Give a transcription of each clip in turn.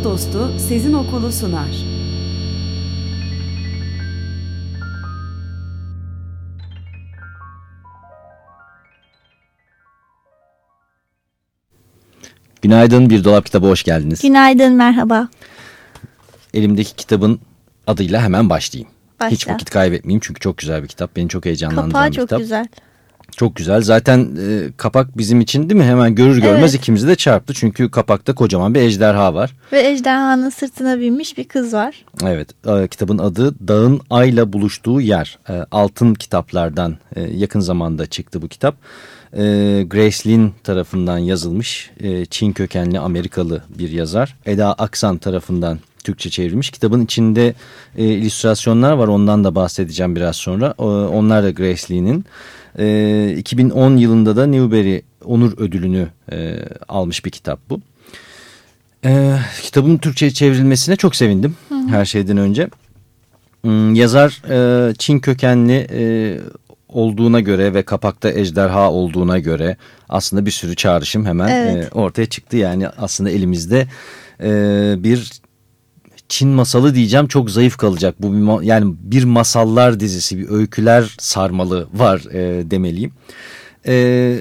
Kitap Dostu Sezin Okulu sunar. Günaydın Bir Dolap Kitabı hoş geldiniz. Günaydın, merhaba. Elimdeki kitabın adıyla hemen başlayayım. Başla. Hiç vakit kaybetmeyeyim çünkü çok güzel bir kitap. Beni çok heyecanlandıran Kapağı bir çok kitap. güzel. Çok güzel. Zaten e, kapak bizim için değil mi? Hemen görür görmez Evet. ikimizi de çarptı. Çünkü kapakta kocaman bir ejderha var. Ve ejderhanın sırtına binmiş bir kız var. Evet. e, kitabın adı Dağın Ayla Buluştuğu Yer. E, altın kitaplardan e, yakın zamanda çıktı bu kitap. E, Grace Lin tarafından yazılmış. E, Çin kökenli Amerikalı bir yazar. Eda Aksan tarafından Türkçe çevrilmiş. Kitabın içinde e, illüstrasyonlar var. Ondan da bahsedeceğim biraz sonra. E, onlar da Grace Lin'in. E, 2010 yılında da Newbery Onur Ödülünü e, almış bir kitap bu. Ee, kitabın Türkçe'ye çevrilmesine çok sevindim her şeyden önce. Hmm, yazar e, Çin kökenli e, olduğuna göre ve kapakta ejderha olduğuna göre aslında bir sürü çağrışım hemen Evet. e, ortaya çıktı. Yani aslında elimizde e, bir Çin masalı diyeceğim çok zayıf kalacak. Bu bir yani bir masallar dizisi, bir öyküler sarmalı var e, demeliyim. E,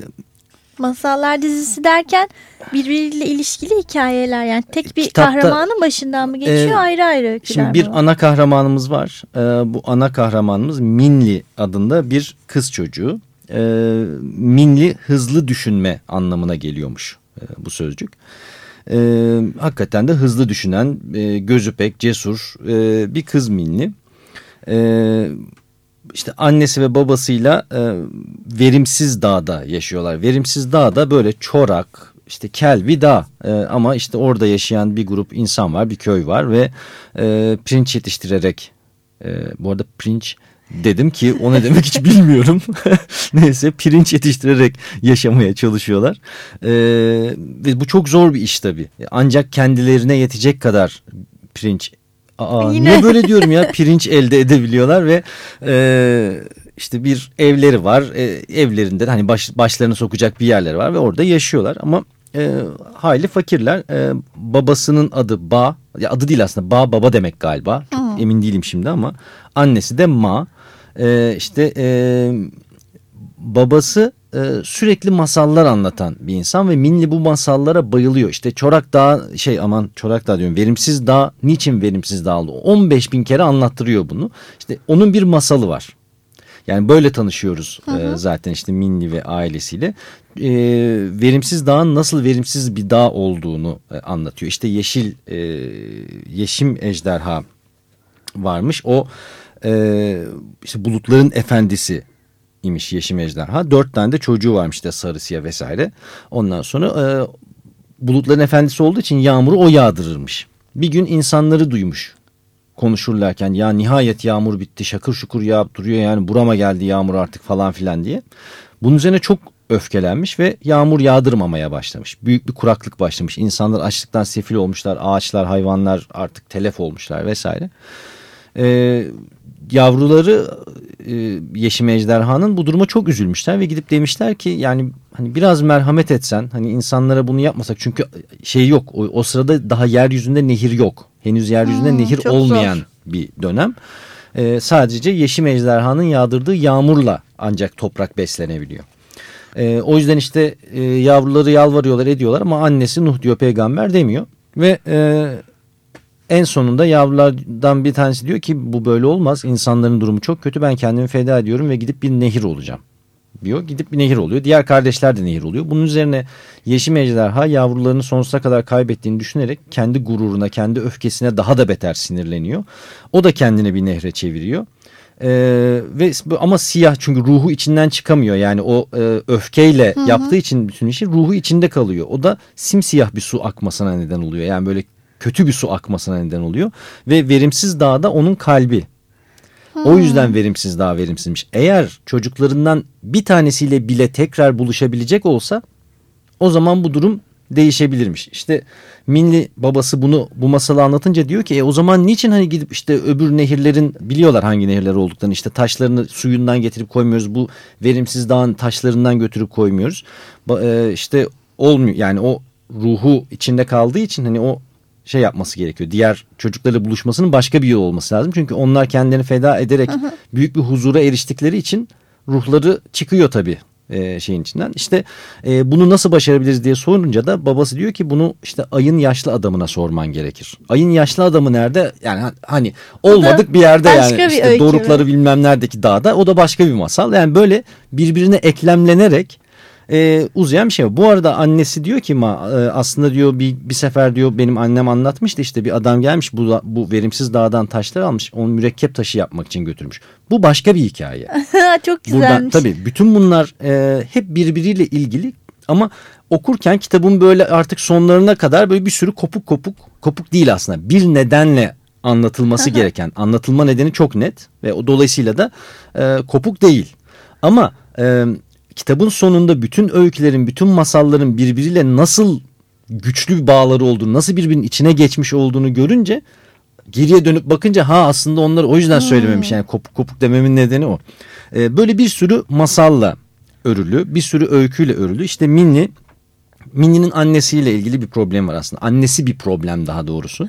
Masallar dizisi derken birbiriyle ilişkili hikayeler. Yani tek bir Kitapta- kahramanın başından mı geçiyor Ee, ayrı ayrı öyküler Şimdi bir var? ana kahramanımız var. Ee, bu ana kahramanımız Minli adında bir kız çocuğu. Ee, Minli hızlı düşünme anlamına geliyormuş e, bu sözcük. Ee, hakikaten de hızlı düşünen, e, gözü pek cesur e, bir kız Minli. Ee, işte annesi ve babasıyla e, verimsiz dağda yaşıyorlar. Verimsiz dağda böyle çorak, işte kel bir dağ E, ama işte orada yaşayan bir grup insan var, bir köy var ve e, pirinç yetiştirerek, e, bu arada pirinç dedim ki o ne demek hiç bilmiyorum. Neyse pirinç yetiştirerek yaşamaya çalışıyorlar. E, ve bu çok zor bir iş tabii. Ancak kendilerine yetecek kadar pirinç. Aa, Yine. niye böyle diyorum ya? Pirinç elde edebiliyorlar ve e, işte bir evleri var. E, evlerinde hani baş, başlarını sokacak bir yerleri var ve orada yaşıyorlar. Ama e, hayli fakirler. E, babasının adı Ba. Ya adı değil aslında. Ba baba demek galiba. Çok emin değilim şimdi ama annesi de Ma e, işte e, babası e, sürekli masallar anlatan bir insan ve Minli bu masallara bayılıyor. İşte Çorak Dağı şey aman Çorak Dağı diyorum verimsiz dağ niçin verimsiz dağ oldu? 15 bin kere anlattırıyor bunu. İşte onun bir masalı var. Yani böyle tanışıyoruz e, zaten işte Minli ve ailesiyle. E, verimsiz dağın nasıl verimsiz bir dağ olduğunu e, anlatıyor. İşte yeşil e, yeşim ejderha varmış. O e, işte bulutların efendisi imiş Yeşim Ejderha. Dört tane de çocuğu varmış işte sarı vesaire. Ondan sonra e, bulutların efendisi olduğu için yağmuru o yağdırırmış. Bir gün insanları duymuş konuşurlarken ya nihayet yağmur bitti şakır şukur yağıp duruyor yani burama geldi yağmur artık falan filan diye. Bunun üzerine çok öfkelenmiş ve yağmur yağdırmamaya başlamış. Büyük bir kuraklık başlamış. İnsanlar açlıktan sefil olmuşlar. Ağaçlar, hayvanlar artık telef olmuşlar vesaire. Ee, yavruları e, Yeşim Ejderhanın bu duruma çok üzülmüşler ve gidip demişler ki yani hani biraz merhamet etsen hani insanlara bunu yapmasak çünkü şey yok o, o sırada daha yeryüzünde nehir yok. Henüz yeryüzünde Hmm, nehir olmayan zor. bir dönem. Ee, sadece Yeşim Ejderhanın yağdırdığı yağmurla ancak toprak beslenebiliyor. Ee, o yüzden işte e, yavruları yalvarıyorlar ediyorlar ama annesi Nuh diyor peygamber demiyor. Ve e, en sonunda yavrulardan bir tanesi diyor ki bu böyle olmaz. İnsanların durumu çok kötü ben kendimi feda ediyorum ve gidip bir nehir olacağım diyor. Gidip bir nehir oluyor. Diğer kardeşler de nehir oluyor. Bunun üzerine Yeşim Ejderha yavrularını sonsuza kadar kaybettiğini düşünerek kendi gururuna, kendi öfkesine daha da beter sinirleniyor. O da kendini bir nehre çeviriyor. Ee, ve ama siyah çünkü ruhu içinden çıkamıyor yani o e, öfkeyle yaptığı için bütün işi ruhu içinde kalıyor. O da simsiyah bir su akmasına neden oluyor. Yani böyle kötü bir su akmasına neden oluyor. Ve verimsiz dağ da onun kalbi. O yüzden verimsiz daha verimsizmiş. Eğer çocuklarından bir tanesiyle bile tekrar buluşabilecek olsa o zaman bu durum değişebilirmiş. İşte Minli babası bunu bu masalı anlatınca diyor ki e, o zaman niçin hani gidip işte öbür nehirlerin biliyorlar hangi nehirler olduklarını işte taşlarını suyundan getirip koymuyoruz. Bu verimsiz dağın taşlarından götürüp koymuyoruz. Ba, e, işte olmuyor yani o ruhu içinde kaldığı için hani o şey yapması gerekiyor. Diğer çocuklarla buluşmasının başka bir yol olması lazım. Çünkü onlar kendilerini feda ederek büyük bir huzura eriştikleri için ruhları çıkıyor tabii e, şeyin içinden. İşte e, bunu nasıl başarabiliriz diye sorunca da babası diyor ki bunu işte ayın yaşlı adamına sorman gerekir. Ayın yaşlı adamı nerede? Yani hani olmadık bir yerde yani bir işte dorukları bilmem neredeki dağda o da başka bir masal. Yani böyle birbirine eklemlenerek e, uzayan bir şey. Bu arada annesi diyor ki ma, e, aslında diyor bir, bir sefer diyor benim annem anlatmıştı işte bir adam gelmiş bu, bu verimsiz dağdan taşlar almış onu mürekkep taşı yapmak için götürmüş. Bu başka bir hikaye. Çok Buradan güzelmiş. tabii bütün bunlar e, hep birbiriyle ilgili ama okurken kitabın böyle artık sonlarına kadar böyle bir sürü kopuk kopuk kopuk değil aslında bir nedenle anlatılması gereken anlatılma nedeni çok net ve o dolayısıyla da e, kopuk değil ama e, kitabın sonunda bütün öykülerin bütün masalların birbiriyle nasıl güçlü bir bağları olduğunu nasıl birbirinin içine geçmiş olduğunu görünce geriye dönüp bakınca ha aslında onları o yüzden söylememiş yani kopuk kopuk dememin nedeni o. Ee, böyle bir sürü masalla örülü bir sürü öyküyle örülü işte Minnie Minnie'nin annesiyle ilgili bir problem var aslında. Annesi bir problem daha doğrusu.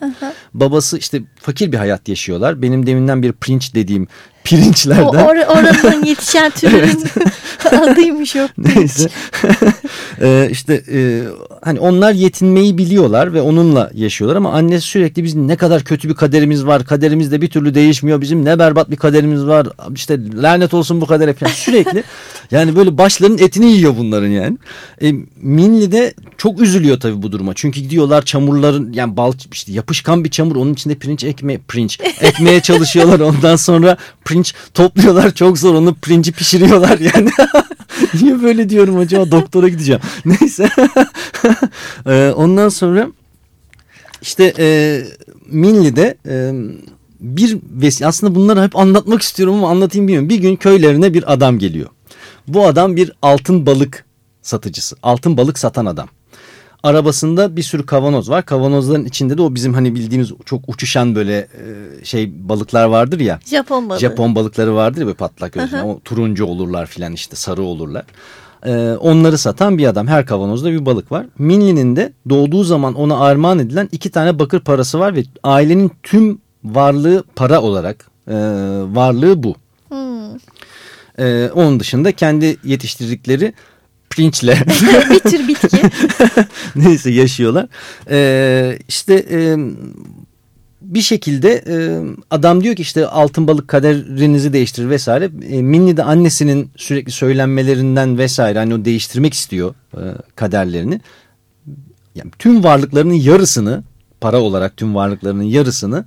Babası işte fakir bir hayat yaşıyorlar. Benim deminden bir pirinç dediğim pirinçlerden. O or oranın yetişen türünün adıymış o. Neyse. ee, işte e, hani onlar yetinmeyi biliyorlar ve onunla yaşıyorlar ama annesi sürekli biz ne kadar kötü bir kaderimiz var. Kaderimiz de bir türlü değişmiyor. Bizim ne berbat bir kaderimiz var. İşte lanet olsun bu kadere falan. Sürekli yani böyle başlarının etini yiyor bunların yani. E, Minli de çok üzülüyor tabii bu duruma. Çünkü gidiyorlar çamurların yani bal işte yapışkan bir çamur onun içinde pirinç ekme pirinç ekmeye çalışıyorlar. Ondan sonra pirinç topluyorlar. Çok zor onu pirinci pişiriyorlar yani. Niye böyle diyorum acaba doktora gideceğim. Neyse. Ee, ondan sonra işte e, Minli'de e, bir vesile aslında bunları hep anlatmak istiyorum ama anlatayım bilmiyorum. Bir gün köylerine bir adam geliyor. Bu adam bir altın balık satıcısı. Altın balık satan adam. Arabasında bir sürü kavanoz var. Kavanozların içinde de o bizim hani bildiğimiz çok uçuşan böyle e, şey balıklar vardır ya. Japon balığı. Japon balıkları vardır ya böyle patlak gözlü. O turuncu olurlar filan işte sarı olurlar. Ee, onları satan bir adam. Her kavanozda bir balık var. Minli'nin de doğduğu zaman ona armağan edilen iki tane bakır parası var ve ailenin tüm varlığı para olarak e, varlığı bu. Hmm. Ee, onun dışında kendi yetiştirdikleri pirinçle bir tür bitki. neyse yaşıyorlar. Ee, işte e, bir şekilde e, adam diyor ki işte altın balık kaderinizi değiştirir vesaire. E, Minnie de annesinin sürekli söylenmelerinden vesaire hani o değiştirmek istiyor e, kaderlerini. Yani tüm varlıklarının yarısını para olarak tüm varlıklarının yarısını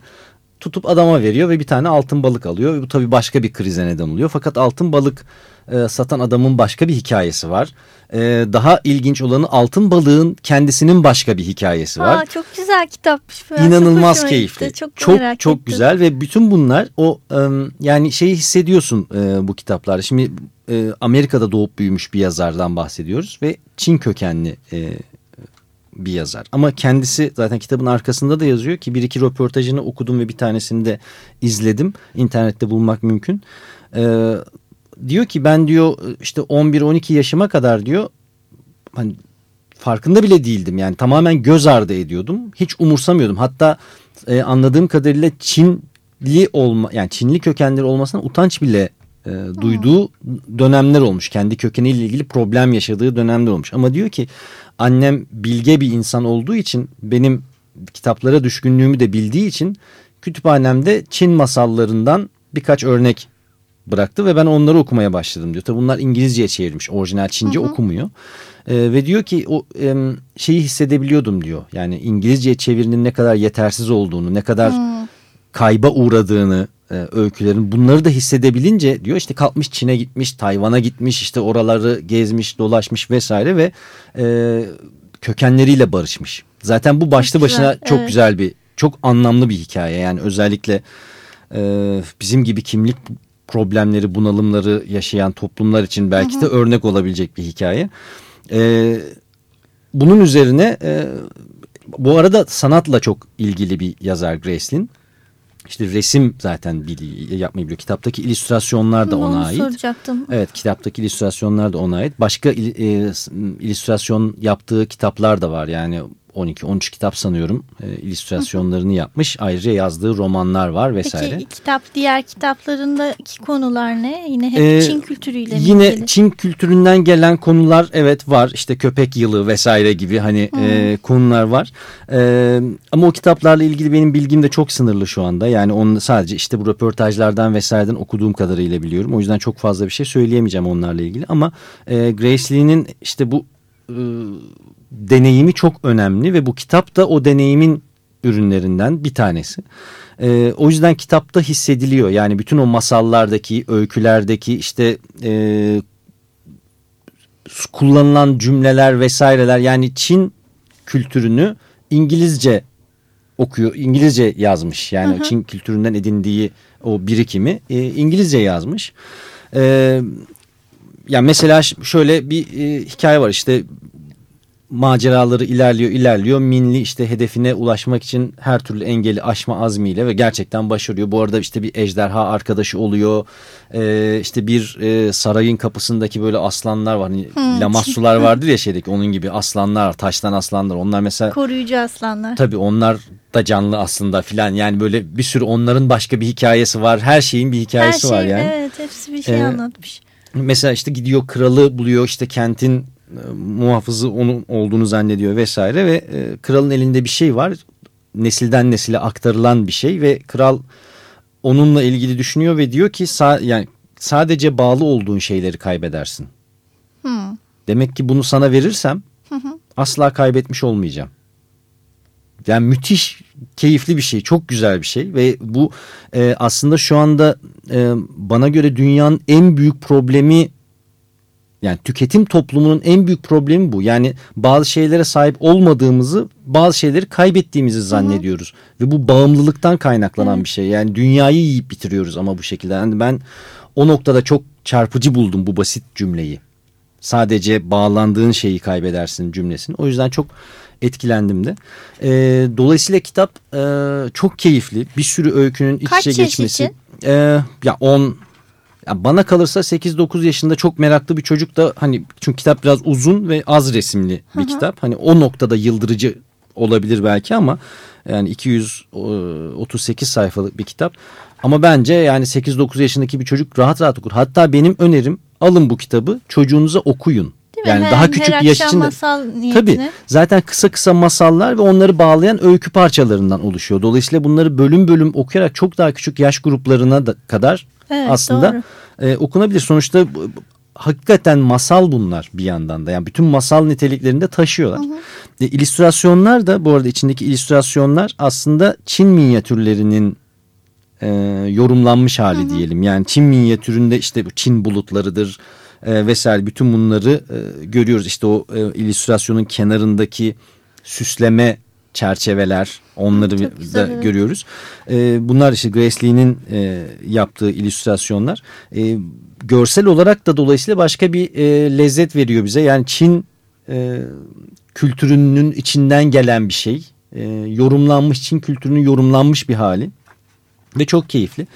tutup adama veriyor ve bir tane altın balık alıyor. Bu tabii başka bir krize neden oluyor. Fakat altın balık e, satan adamın başka bir hikayesi var. E, daha ilginç olanı altın balığın kendisinin başka bir hikayesi var. Aa, çok güzel kitapmış. Çok İnanılmaz hoşuma keyifli. gitti. Çok, Çok çok ettim. güzel ve bütün bunlar o e, yani şeyi hissediyorsun e, bu kitaplarda. Şimdi e, Amerika'da doğup büyümüş bir yazardan bahsediyoruz ve Çin kökenli e, bir yazar. Ama kendisi zaten kitabın arkasında da yazıyor ki bir iki röportajını okudum ve bir tanesini de izledim. İnternette bulmak mümkün. E, diyor ki ben diyor işte 11-12 yaşıma kadar diyor hani farkında bile değildim. Yani tamamen göz ardı ediyordum. Hiç umursamıyordum. Hatta e, anladığım kadarıyla Çinli olma yani Çinli kökenleri olmasına utanç bile e, duyduğu dönemler olmuş. Kendi kökeniyle ilgili problem yaşadığı dönemler olmuş. Ama diyor ki annem bilge bir insan olduğu için benim kitaplara düşkünlüğümü de bildiği için kütüphanemde Çin masallarından birkaç örnek bıraktı ve ben onları okumaya başladım diyor. Tabi bunlar İngilizceye çevrilmiş. Orijinal Çince okumuyor. Ee, ve diyor ki o em, şeyi hissedebiliyordum diyor. Yani İngilizceye çevirinin ne kadar yetersiz olduğunu, ne kadar kayba uğradığını e, öykülerin bunları da hissedebilince diyor işte kalkmış Çin'e gitmiş, Tayvan'a gitmiş, işte oraları gezmiş, dolaşmış vesaire ve e, kökenleriyle barışmış. Zaten bu başlı Çok başına güzel, çok evet. güzel bir, çok anlamlı bir hikaye. Yani özellikle e, bizim gibi kimlik problemleri, bunalımları yaşayan toplumlar için belki de örnek olabilecek bir hikaye. E, bunun üzerine e, bu arada sanatla çok ilgili bir yazar Gracelyn. İşte resim zaten biliyor, yapmayı biliyor. Kitaptaki illüstrasyonlar da ona Onu ait. soracaktım. Evet kitaptaki illüstrasyonlar da ona ait. Başka il- e, illüstrasyon yaptığı kitaplar da var. Yani 12-13 kitap sanıyorum e, illüstrasyonlarını yapmış. Ayrıca yazdığı romanlar var vesaire. Peki kitap diğer kitaplarındaki konular ne? Yine hep Ee, Çin kültürüyle mi Yine ilgili? Çin kültüründen gelen konular evet var. İşte köpek yılı vesaire gibi hani e, konular var. E, ama o kitaplarla ilgili benim bilgim de çok sınırlı şu anda. Yani onu sadece işte bu röportajlardan vesaireden okuduğum kadarıyla biliyorum. O yüzden çok fazla bir şey söyleyemeyeceğim onlarla ilgili. Ama e, Grace Lee'nin işte bu e, deneyimi çok önemli ve bu kitap da o deneyimin ürünlerinden bir tanesi. Ee, o yüzden kitapta hissediliyor. Yani bütün o masallardaki, öykülerdeki işte e, kullanılan cümleler vesaireler yani Çin kültürünü İngilizce okuyor, İngilizce yazmış. Yani Çin kültüründen edindiği o birikimi e, İngilizce yazmış. Ee, ya mesela şöyle bir e, hikaye var işte maceraları ilerliyor ilerliyor. Minli işte hedefine ulaşmak için her türlü engeli aşma azmiyle ve gerçekten başarıyor. Bu arada işte bir ejderha arkadaşı oluyor. Ee, işte bir e, sarayın kapısındaki böyle aslanlar var. Hani lamassular vardır ya şeydeki onun gibi aslanlar, taştan aslanlar. Onlar mesela Koruyucu aslanlar. Tabii onlar da canlı aslında filan. Yani böyle bir sürü onların başka bir hikayesi var. Her şeyin bir Her hikayesi şey var yani. evet hepsi bir şey Ee, anlatmış. Mesela işte gidiyor kralı buluyor işte kentin muhafızı onun olduğunu zannediyor vesaire ve e, kralın elinde bir şey var. Nesilden nesile aktarılan bir şey ve kral onunla ilgili düşünüyor ve diyor ki sa yani sadece bağlı olduğun şeyleri kaybedersin. Hmm. Demek ki bunu sana verirsem asla kaybetmiş olmayacağım. Yani müthiş keyifli bir şey, çok güzel bir şey ve bu e, aslında şu anda e, bana göre dünyanın en büyük problemi yani tüketim toplumunun en büyük problemi bu. Yani bazı şeylere sahip olmadığımızı, bazı şeyleri kaybettiğimizi zannediyoruz ve bu bağımlılıktan kaynaklanan bir şey. Yani dünyayı yiyip bitiriyoruz ama bu şekilde. Yani ben o noktada çok çarpıcı buldum bu basit cümleyi sadece bağlandığın şeyi kaybedersin cümlesini. O yüzden çok etkilendim de. Ee, dolayısıyla kitap e, çok keyifli. Bir sürü öykünün iç içe geçmesi. için? Ee, ya 10 ya bana kalırsa 8-9 yaşında çok meraklı bir çocuk da hani çünkü kitap biraz uzun ve az resimli bir kitap. Hani o noktada yıldırıcı olabilir belki ama yani 238 sayfalık bir kitap. Ama bence yani 8-9 yaşındaki bir çocuk rahat rahat okur. Hatta benim önerim alın bu kitabı çocuğunuza okuyun. Değil? Yani Her- daha her küçük akşam yaş için masal niyetine. Tabii zaten kısa kısa masallar ve onları bağlayan öykü parçalarından oluşuyor. Dolayısıyla bunları bölüm bölüm okuyarak çok daha küçük yaş gruplarına da kadar Evet, aslında e, okunabilir. Sonuçta hakikaten masal bunlar bir yandan da. Yani bütün masal niteliklerini de taşıyorlar. E, illüstrasyonlar da bu arada içindeki illüstrasyonlar aslında Çin minyatürlerinin e, yorumlanmış hali diyelim. Yani Çin minyatüründe işte bu Çin bulutlarıdır e, vesaire bütün bunları e, görüyoruz. İşte o e, illüstrasyonun kenarındaki süsleme çerçeveler onları Çok güzel, da evet. görüyoruz. E, bunlar işte Grace Lee'nin e, yaptığı illüstrasyonlar. E, görsel olarak da dolayısıyla başka bir e, lezzet veriyor bize. Yani Çin e, kültürünün içinden gelen bir şey. E, yorumlanmış Çin kültürünün yorumlanmış bir hali. Ve çok keyifli.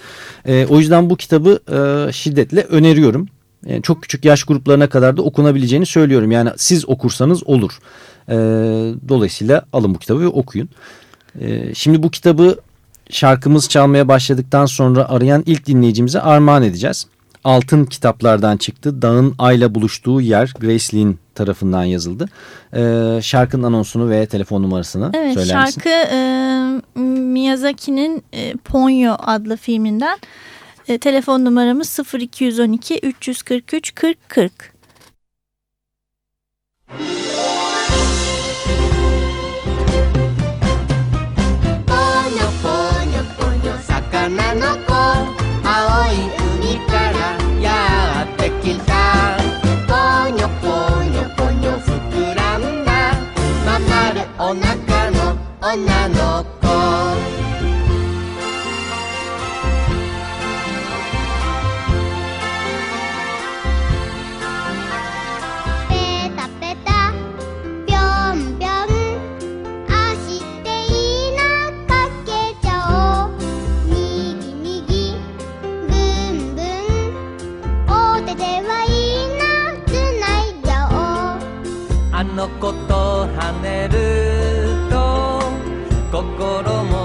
E, o yüzden bu kitabı e, şiddetle öneriyorum. E, çok küçük yaş gruplarına kadar da okunabileceğini söylüyorum. Yani siz okursanız olur. E, dolayısıyla alın bu kitabı ve okuyun. E, şimdi bu kitabı şarkımız çalmaya başladıktan sonra arayan ilk dinleyicimize armağan edeceğiz. Altın kitaplardan çıktı. Dağın ayla buluştuğu yer Grace Lee'nin tarafından yazıldı. E, şarkının anonsunu ve telefon numarasını Evet söyler misin? şarkı e, Miyazaki'nin e, Ponyo adlı filminden. E, telefon numaramız 0212 343 40 40.「ててはいいなつないじゃおあの子と跳ねると心も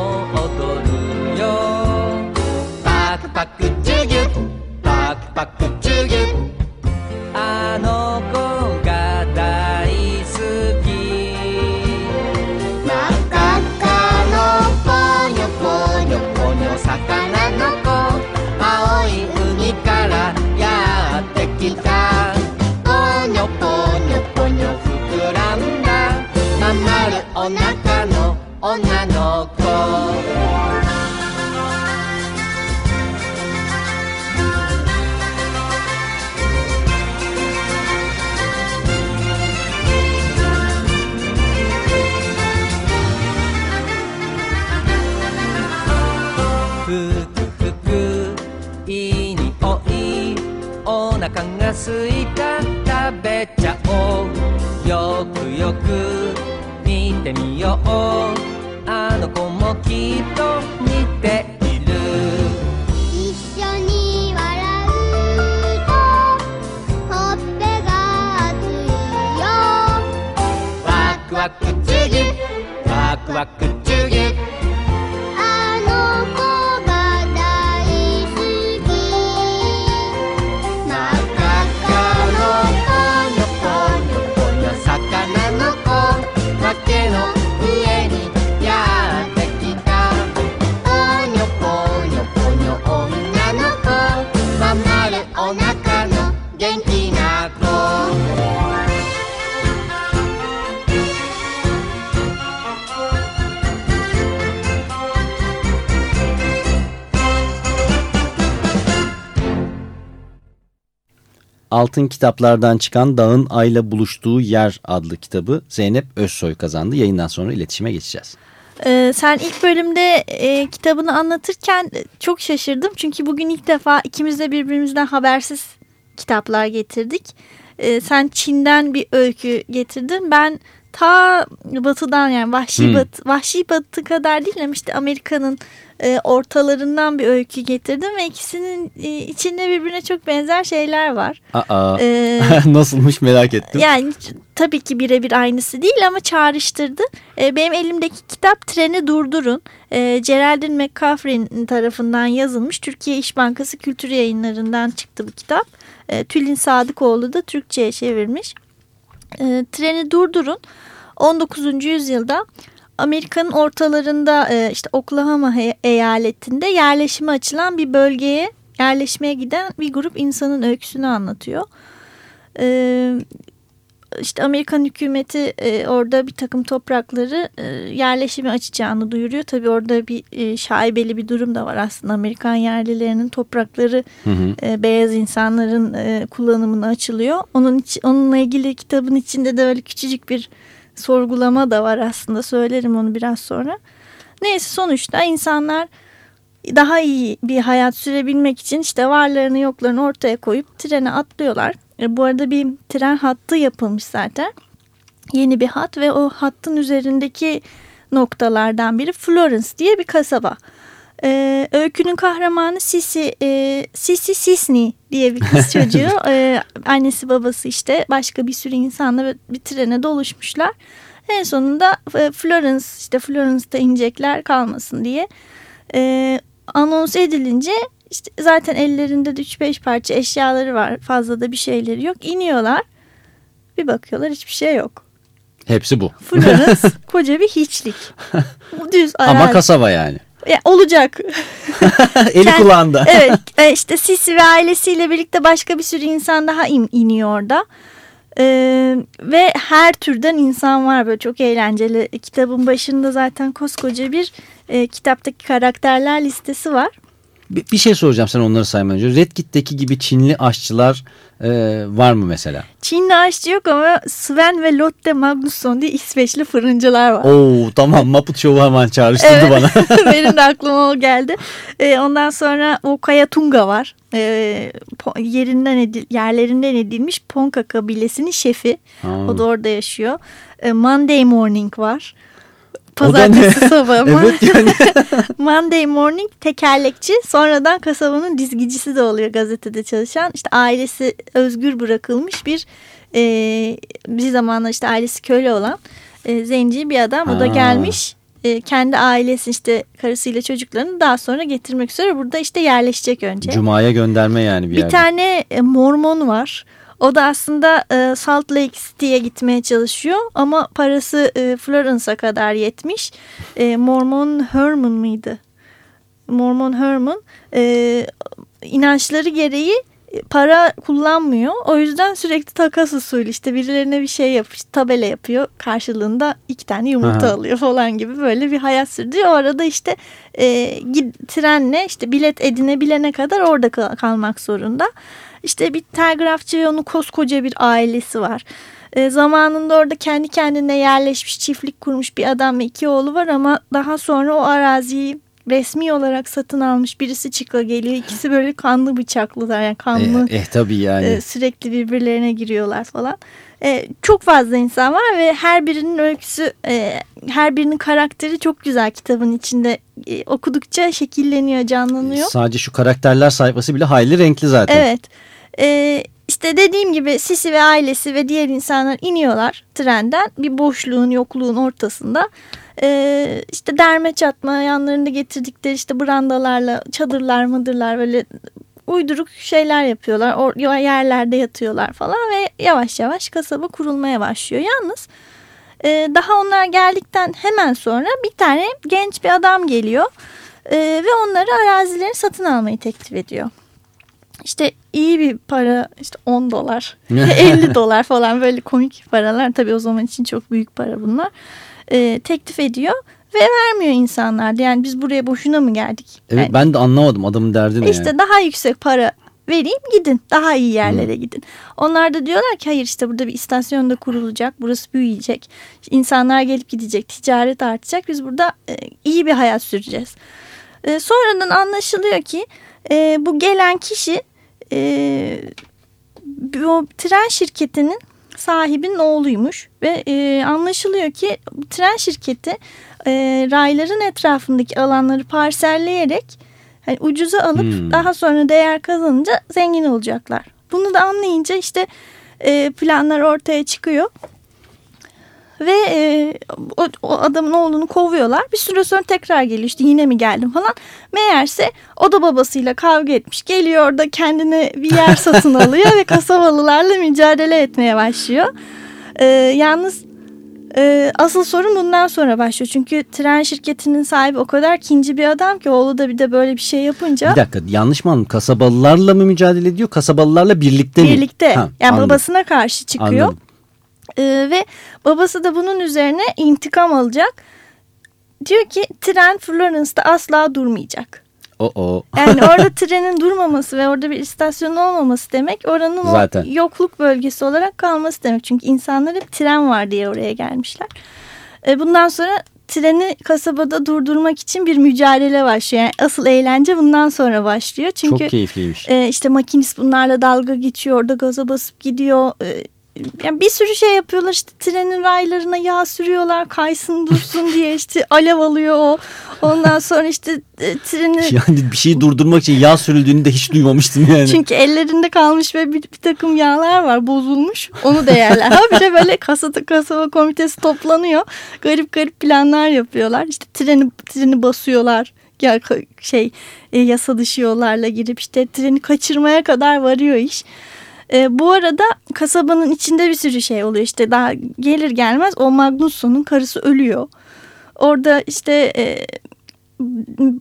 スイカ食べちゃおう。よくよく見てみよう。あの子もきっと Altın kitaplardan çıkan Dağın Ayla Buluştuğu Yer adlı kitabı Zeynep Özsoy kazandı. Yayından sonra iletişime geçeceğiz. Ee, sen ilk bölümde e, kitabını anlatırken çok şaşırdım. Çünkü bugün ilk defa ikimiz de birbirimizden habersiz kitaplar getirdik. Ee, sen Çin'den bir öykü getirdin. Ben ta batıdan yani vahşi Hmm. batı, vahşi batı kadar değil ama işte Amerika'nın e, ortalarından bir öykü getirdim. Ve ikisinin e, içinde birbirine çok benzer şeyler var. Aa, Ee, nasılmış merak ettim. yani tabii ki birebir aynısı değil ama çağrıştırdı. E, benim elimdeki kitap Treni Durdurun. E, Geraldine McCaffrey'nin tarafından yazılmış. Türkiye İş Bankası Kültür Yayınları'ndan çıktı bu kitap. E, Tülin Sadıkoğlu da Türkçe'ye çevirmiş. E, Treni Durdurun 19. yüzyılda Amerika'nın ortalarında e, işte Oklahoma eyaletinde yerleşime açılan bir bölgeye yerleşmeye giden bir grup insanın öyküsünü anlatıyor. E, işte Amerikan hükümeti e, orada bir takım toprakları e, yerleşime açacağını duyuruyor. Tabii orada bir e, şaibeli bir durum da var aslında. Amerikan yerlilerinin toprakları Hı hı. e, beyaz insanların e, kullanımına açılıyor. Onun iç- onunla ilgili kitabın içinde de öyle küçücük bir sorgulama da var aslında. Söylerim onu biraz sonra. Neyse sonuçta insanlar daha iyi bir hayat sürebilmek için işte varlarını yoklarını ortaya koyup trene atlıyorlar. E, bu arada bir tren hattı yapılmış zaten. Yeni bir hat ve o hattın üzerindeki noktalardan biri Florence diye bir kasaba. Ee, öykünün kahramanı Sisi, e, Sisi Sisni diye bir kız çocuğu. Ee, annesi babası işte başka bir sürü insanla bir- trene doluşmuşlar. En sonunda e, Florence işte Florence'da inecekler kalmasın diye e, anons edilince işte zaten ellerinde de 3-5 parça eşyaları var. Fazla da bir şeyleri yok. İniyorlar. Bir bakıyorlar hiçbir şey yok. Hepsi bu. Florence koca bir hiçlik. Düz Ama arazi. kasaba yani. Ya, olacak. Eli Kend- kulağında. evet e, işte Sisi ve ailesiyle birlikte başka bir sürü insan daha in- iniyor orada. Ee, ve her türden insan var böyle çok eğlenceli. Kitabın başında zaten koskoca bir e, kitaptaki karakterler listesi var. Bir, bir şey soracağım sen onları saymadan önce. Red Kit'teki gibi Çinli aşçılar e, var mı mesela? Çinli aşçı yok ama Sven ve Lotte Magnusson diye İsveçli fırıncılar var. Oo tamam Muppet Show'u hemen çağrıştırdı Evet. bana. Benim de aklıma o geldi. Ee, ondan sonra Okaya Tunga var. Po- yerinden edil, yerlerinden edilmiş Ponka kabilesinin şefi. Ha. O da orada yaşıyor. Ee, Monday Morning var. Pazartesi sabahı. evet yani. Monday Morning tekerlekçi sonradan kasabanın dizgicisi de oluyor gazetede çalışan. İşte ailesi özgür bırakılmış bir e, bir zamanlar işte ailesi köle olan e, zenci bir adam. O da gelmiş e, kendi ailesi işte karısıyla çocuklarını daha sonra getirmek üzere burada işte yerleşecek önce. Cuma'ya gönderme yani bir, Bir yerde. tane e, mormon var. O da aslında e, Salt Lake City'ye gitmeye çalışıyor ama parası e, Florence'a kadar yetmiş. E, Mormon Herman mıydı? Mormon Herman e, inançları gereği para kullanmıyor. O yüzden sürekli takas usulü işte birilerine bir şey yapıyor, tabela yapıyor. Karşılığında iki tane yumurta Aha. alıyor falan gibi böyle bir hayat sürdürüyor. O arada işte e, gid, trenle işte bilet edinebilene kadar orada kal- kalmak zorunda. İşte bir telgrafçı ve onun koskoca bir ailesi var. E, zamanında orada kendi kendine yerleşmiş çiftlik kurmuş bir adam ve iki oğlu var ama daha sonra o araziyi resmi olarak satın almış birisi çıka geliyor. İkisi böyle kanlı bıçaklılar yani kanlı Eh, eh tabii yani. e, sürekli birbirlerine giriyorlar falan. E, çok fazla insan var ve her birinin öyküsü, e, her birinin karakteri çok güzel kitabın içinde. E, okudukça şekilleniyor, canlanıyor. Sadece şu karakterler sayfası bile hayli renkli zaten. Evet. Ee, işte dediğim gibi Sisi ve ailesi ve diğer insanlar iniyorlar trenden bir boşluğun yokluğun ortasında. Ee, işte derme çatma yanlarında getirdikleri işte brandalarla çadırlar mıdırlar böyle uyduruk şeyler yapıyorlar. O yerlerde yatıyorlar falan ve yavaş yavaş kasaba kurulmaya başlıyor. Yalnız e, daha onlar geldikten hemen sonra bir tane genç bir adam geliyor e, ve onlara arazilerini satın almayı teklif ediyor. İşte iyi bir para işte 10 dolar 50 dolar falan böyle komik paralar tabii o zaman için çok büyük para bunlar e, teklif ediyor ve vermiyor insanlar yani biz buraya boşuna mı geldik? Evet Yani ben de anlamadım adamın derdi ne işte yani. daha yüksek para vereyim gidin daha iyi yerlere gidin. Onlar da diyorlar ki hayır işte burada bir istasyon da kurulacak burası büyüyecek insanlar gelip gidecek ticaret artacak biz burada e, iyi bir hayat süreceğiz. E, sonradan anlaşılıyor ki e, bu gelen kişi e, bu tren şirketinin sahibinin oğluymuş ve e, anlaşılıyor ki tren şirketi e, rayların etrafındaki alanları parselleyerek hani ucuza alıp Hmm. daha sonra değer kazanınca zengin olacaklar. Bunu da anlayınca işte e, planlar ortaya çıkıyor. Ve e, o, o adamın oğlunu kovuyorlar. Bir süre sonra tekrar geliyor işte yine mi geldim falan. Meğerse o da babasıyla kavga etmiş. Geliyor orada kendine bir yer satın alıyor ve kasabalılarla mücadele etmeye başlıyor. E, yalnız e, asıl sorun bundan sonra başlıyor. Çünkü tren şirketinin sahibi o kadar kinci bir adam ki oğlu da bir de böyle bir şey yapınca. Bir dakika yanlış mı anladım? Kasabalılarla mı mücadele ediyor? Kasabalılarla birlikte mi? Birlikte. Ha, yani anladım, babasına karşı çıkıyor. anladım. Ee, ve babası da bunun üzerine intikam alacak. Diyor ki tren Florence'da asla durmayacak. O o. Yani orada trenin durmaması ve orada bir istasyon olmaması demek oranın Zaten. o yokluk bölgesi olarak kalması demek. Çünkü insanlar hep tren var diye oraya gelmişler. Ee, bundan sonra treni kasabada durdurmak için bir mücadele başlıyor. Yani asıl eğlence bundan sonra başlıyor. Çünkü Çok keyifliymiş. e, işte makinist bunlarla dalga geçiyor. Orada gaza basıp gidiyor. E, yani bir sürü şey yapıyorlar. İşte trenin raylarına yağ sürüyorlar. Kaysın dursun diye işte alev alıyor o. Ondan sonra işte e, treni... Yani bir şeyi durdurmak için yağ sürüldüğünü de hiç duymamıştım yani. Çünkü ellerinde kalmış ve bir, bir takım yağlar var bozulmuş. Onu değerler. Ha bir de böyle kasaba, kasaba komitesi toplanıyor. Garip garip planlar yapıyorlar. İşte treni, treni basıyorlar. Ya şey e, yasa dışı yollarla girip işte treni kaçırmaya kadar varıyor iş. E, bu arada kasabanın içinde bir sürü şey oluyor. İşte daha gelir gelmez o Magnusson'un karısı ölüyor. Orada işte e,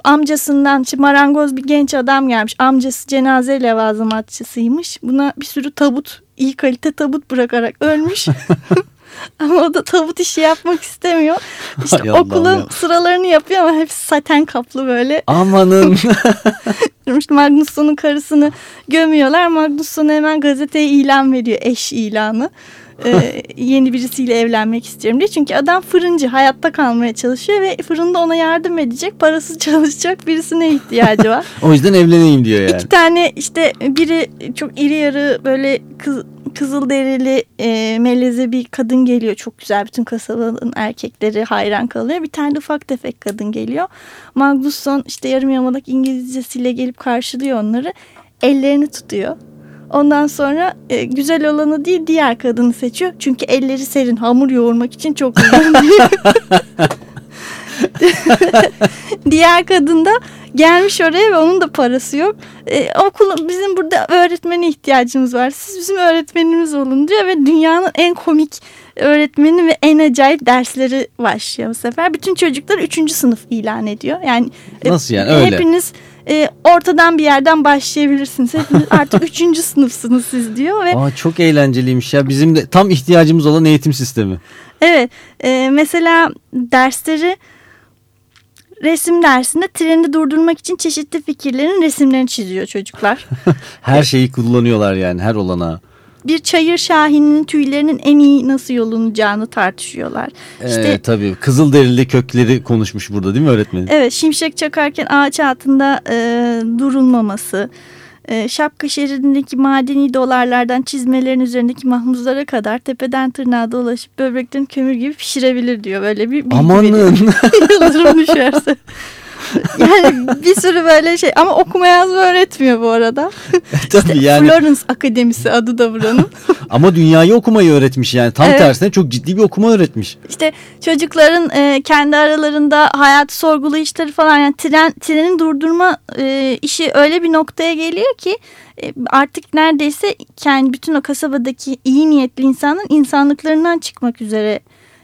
amcasından işte marangoz bir genç adam gelmiş. Amcası cenaze levazımatçısıymış. Buna bir sürü tabut, iyi kalite tabut bırakarak ölmüş. Ama o da tabut işi yapmak istemiyor. İşte okulun ya. sıralarını yapıyor ama hepsi saten kaplı böyle. Amanın. İşte Magnusson'un karısını gömüyorlar. Magnusson hemen gazeteye ilan veriyor eş ilanı. Ee, yeni birisiyle evlenmek istiyorum diye. Çünkü adam fırıncı hayatta kalmaya çalışıyor ve fırında ona yardım edecek parasız çalışacak birisine ihtiyacı var. o yüzden evleneyim diyor yani. İki tane işte biri çok iri yarı böyle kız, kızıl derili e, meleze bir kadın geliyor. Çok güzel bütün kasabanın erkekleri hayran kalıyor. Bir tane de ufak tefek kadın geliyor. Magnusson işte yarım yamalak İngilizcesiyle gelip karşılıyor onları. Ellerini tutuyor. Ondan sonra e, güzel olanı değil diğer kadını seçiyor. Çünkü elleri serin hamur yoğurmak için çok uygun diyor. Diğer kadın da gelmiş oraya ve onun da parası yok. E, okul bizim burada öğretmene ihtiyacımız var. Siz bizim öğretmenimiz olun diyor ve dünyanın en komik öğretmeni ve en acayip dersleri başlıyor bu sefer. Bütün çocuklar üçüncü sınıf ilan ediyor. Yani e, Nasıl yani? Öyle. Hepiniz e, ortadan bir yerden başlayabilirsiniz. Hepiniz artık üçüncü sınıfsınız siz diyor ve Aa, çok eğlenceliymiş ya. Bizim de tam ihtiyacımız olan eğitim sistemi. Evet e, mesela dersleri resim dersinde treni durdurmak için çeşitli fikirlerin resimlerini çiziyor çocuklar. Her şeyi kullanıyorlar yani her olanağı. Bir çayır şahininin tüylerinin en iyi nasıl yolunacağını tartışıyorlar. İşte Ee, tabii Kızılderili kökleri konuşmuş burada değil mi öğretmenim? evet şimşek çakarken ağaç altında e, durulmaması. E, şapka şeridindeki madeni dolarlardan çizmelerin üzerindeki mahmuzlara kadar tepeden tırnağa dolaşıp böbreklerini kömür gibi pişirebilir diyor. Böyle bir bilgi. Amanın. Yıldırım düşerse. Yani bir sürü böyle şey ama okuma yazma öğretmiyor bu arada. tabii yani. Florence Akademisi adı da buranın. Ama dünyayı okumayı öğretmiş yani. Tam Evet. tersine çok ciddi bir okuma öğretmiş. İşte çocukların e, kendi aralarında hayat sorgulayışları falan yani tren trenin durdurma e, işi öyle bir noktaya geliyor ki e, artık neredeyse kendi bütün o kasabadaki iyi niyetli insanın insanlıklarından çıkmak üzere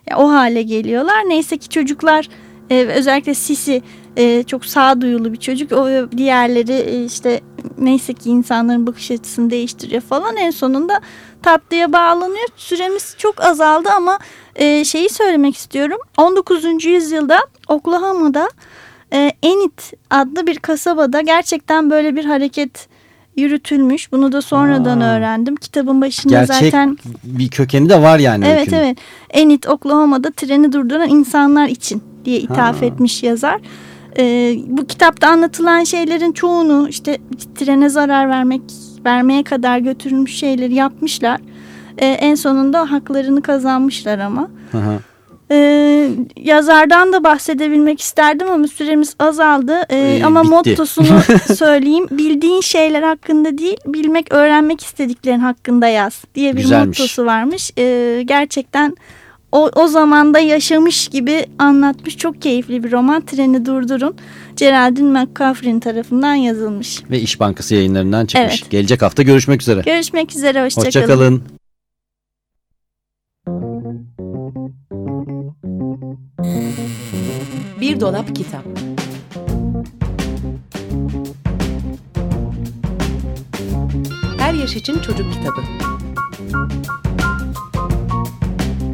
ya, o hale geliyorlar. Neyse ki çocuklar e, özellikle Sisi e, çok sağduyulu bir çocuk. O ve diğerleri e, işte neyse ki insanların bakış açısını değiştiriyor falan. En sonunda tatlıya bağlanıyor. Süremiz çok azaldı ama e, şeyi söylemek istiyorum. 19. yüzyılda Oklahoma'da e, Enid adlı bir kasabada gerçekten böyle bir hareket yürütülmüş. Bunu da sonradan Aa. öğrendim. Kitabın başında Gerçek zaten bir kökeni de var yani. Evet öykünün. evet. Enid Oklahoma'da treni durduran insanlar için diye ithaf Ha. etmiş yazar. Ee, bu kitapta anlatılan şeylerin çoğunu işte trene zarar vermek vermeye kadar götürülmüş şeyleri yapmışlar. Ee, en sonunda haklarını kazanmışlar ama. Hı. Ee, yazardan da bahsedebilmek isterdim ama süremiz azaldı. Ee, Ee, ama bitti. mottosunu söyleyeyim. Bildiğin şeyler hakkında değil, bilmek, öğrenmek istediklerin hakkında yaz diye bir Güzelmiş. mottosu varmış. Ee, gerçekten o, o zamanda yaşamış gibi anlatmış. Çok keyifli bir roman. Treni Durdurun. Geraldine McCaffrey tarafından yazılmış. Ve İş Bankası yayınlarından çıkmış. Evet. Gelecek hafta görüşmek üzere. Görüşmek üzere. Hoşçakalın. Hoşçakalın. Bir dolap kitap. Her yaş için çocuk kitabı.